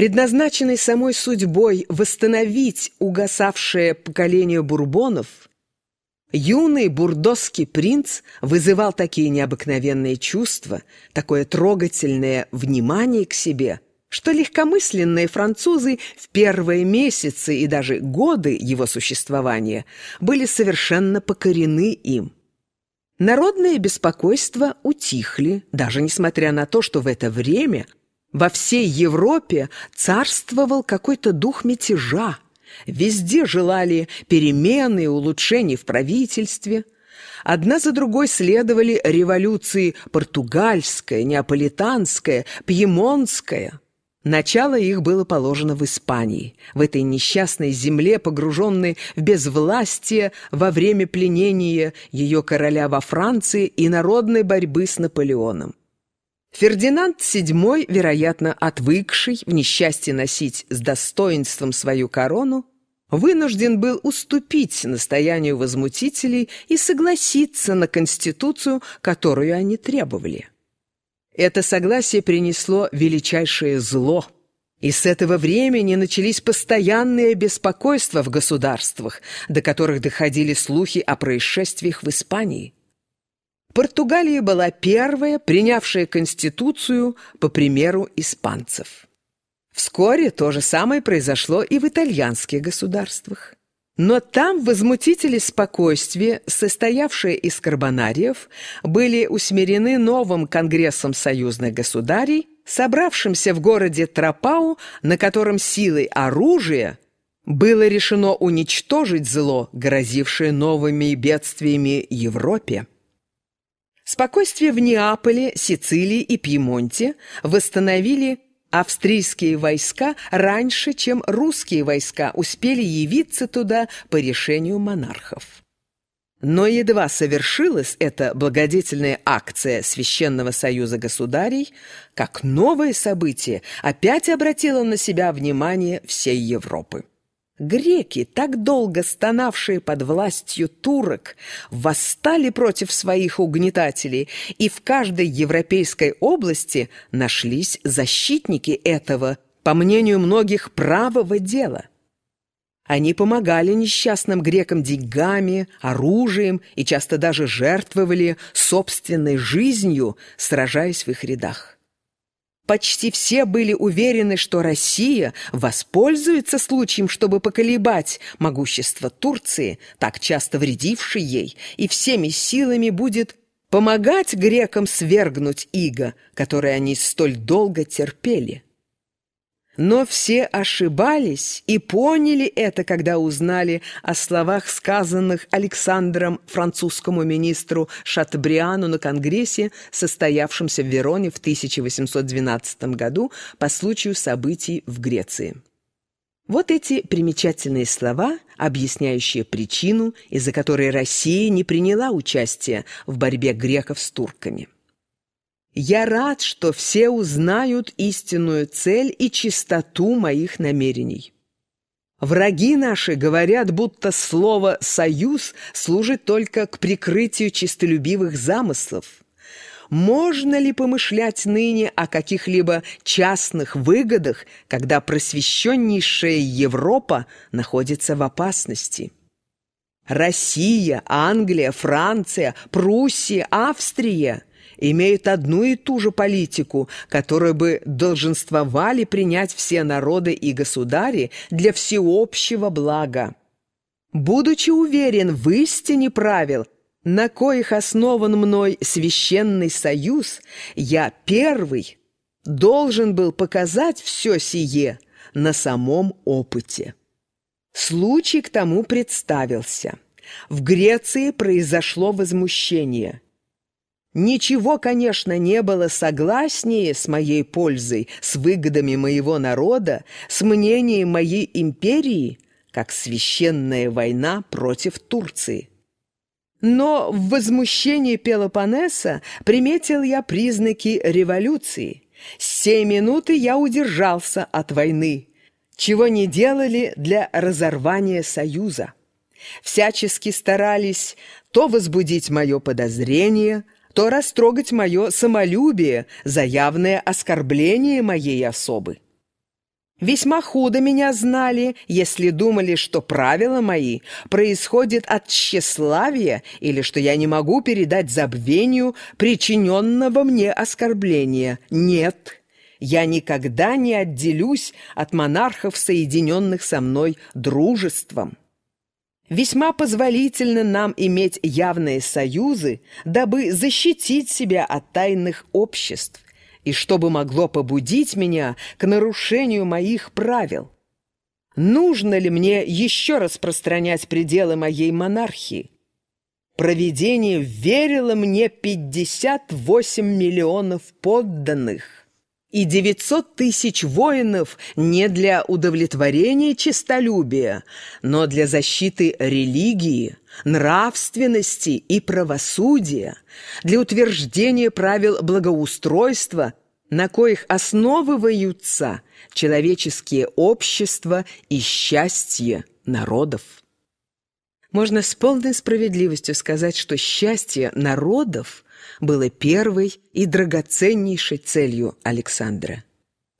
Предназначенный самой судьбой восстановить угасавшее поколение бурбонов, юный бурдосский принц вызывал такие необыкновенные чувства, такое трогательное внимание к себе, что легкомысленные французы в первые месяцы и даже годы его существования были совершенно покорены им. Народные беспокойства утихли, даже несмотря на то, что в это время во всей Европе царствовал какой-то дух мятежа. Везде желали перемены и улучшений в правительстве. Одна за другой следовали революции португальская, неаполитанская, пьемонтская – Начало их было положено в Испании, в этой несчастной земле, погруженной в безвластие во время пленения ее короля во Франции и народной борьбы с Наполеоном. Фердинанд VII, вероятно, отвыкший в несчастье носить с достоинством свою корону, вынужден был уступить настоянию возмутителей и согласиться на конституцию, которую они требовали. Это согласие принесло величайшее зло. И с этого времени начались постоянные беспокойства в государствах, до которых доходили слухи о происшествиях в Испании. Португалия была первая, принявшая Конституцию по примеру испанцев. Вскоре то же самое произошло и в итальянских государствах. Но там возмутители спокойствия, состоявшие из карбонариев, были усмирены новым Конгрессом союзных государей, собравшимся в городе Тропау, на котором силой оружия было решено уничтожить зло, грозившее новыми бедствиями Европе. Спокойствие в Неаполе, Сицилии и Пьемонте восстановили Австрийские войска раньше, чем русские войска, успели явиться туда по решению монархов. Но едва совершилась эта благодетельная акция Священного Союза Государей, как новое событие опять обратило на себя внимание всей Европы. Греки, так долго стонавшие под властью турок, восстали против своих угнетателей, и в каждой европейской области нашлись защитники этого, по мнению многих, правого дела. Они помогали несчастным грекам деньгами, оружием и часто даже жертвовали собственной жизнью, сражаясь в их рядах. Почти все были уверены, что Россия воспользуется случаем, чтобы поколебать могущество Турции, так часто вредившей ей, и всеми силами будет помогать грекам свергнуть иго, которое они столь долго терпели. Но все ошибались и поняли это, когда узнали о словах, сказанных Александром французскому министру Шатбриану на Конгрессе, состоявшемся в Вероне в 1812 году по случаю событий в Греции. Вот эти примечательные слова, объясняющие причину, из-за которой Россия не приняла участие в борьбе греков с турками. Я рад, что все узнают истинную цель и чистоту моих намерений. Враги наши говорят, будто слово «союз» служит только к прикрытию чистолюбивых замыслов. Можно ли помышлять ныне о каких-либо частных выгодах, когда просвещеннейшая Европа находится в опасности? Россия, Англия, Франция, Пруссия, Австрия – имеют одну и ту же политику, которую бы долженствовали принять все народы и государи для всеобщего блага. Будучи уверен в истине правил, на коих основан мной священный союз, я первый должен был показать все сие на самом опыте. Случай к тому представился. В Греции произошло возмущение – Ничего, конечно, не было согласнее с моей пользой, с выгодами моего народа, с мнением моей империи, как священная война против Турции. Но в возмущении Пелопоннеса приметил я признаки революции. С минуты я удержался от войны, чего не делали для разорвания союза. Всячески старались то возбудить мое подозрение – то растрогать мое самолюбие за явное оскорбление моей особы. Весьма худо меня знали, если думали, что правила мои происходят от тщеславия или что я не могу передать забвению причиненного мне оскорбления. Нет, я никогда не отделюсь от монархов, соединенных со мной дружеством. Весьма позволительно нам иметь явные союзы, дабы защитить себя от тайных обществ, и чтобы могло побудить меня к нарушению моих правил. Нужно ли мне еще распространять пределы моей монархии? Провидение верило мне 58 миллионов подданных и 900 тысяч воинов не для удовлетворения честолюбия, но для защиты религии, нравственности и правосудия, для утверждения правил благоустройства, на коих основываются человеческие общества и счастье народов. Можно с полной справедливостью сказать, что счастье народов было первой и драгоценнейшей целью Александра.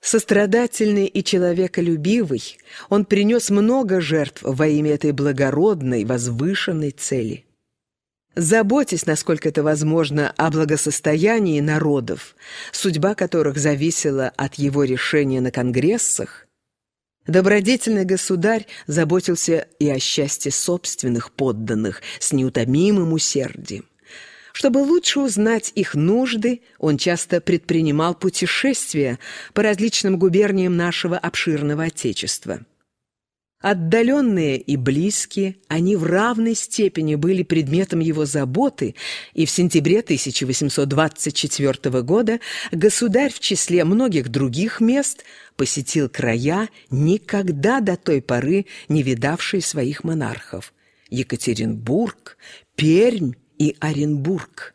Сострадательный и человеколюбивый, он принес много жертв во имя этой благородной, возвышенной цели. Заботясь, насколько это возможно, о благосостоянии народов, судьба которых зависела от его решения на конгрессах, добродетельный государь заботился и о счастье собственных подданных с неутомимым усердием. Чтобы лучше узнать их нужды, он часто предпринимал путешествия по различным губерниям нашего обширного Отечества. Отдаленные и близкие, они в равной степени были предметом его заботы, и в сентябре 1824 года государь в числе многих других мест посетил края, никогда до той поры не видавшие своих монархов – Екатеринбург, Пермь и Оренбург.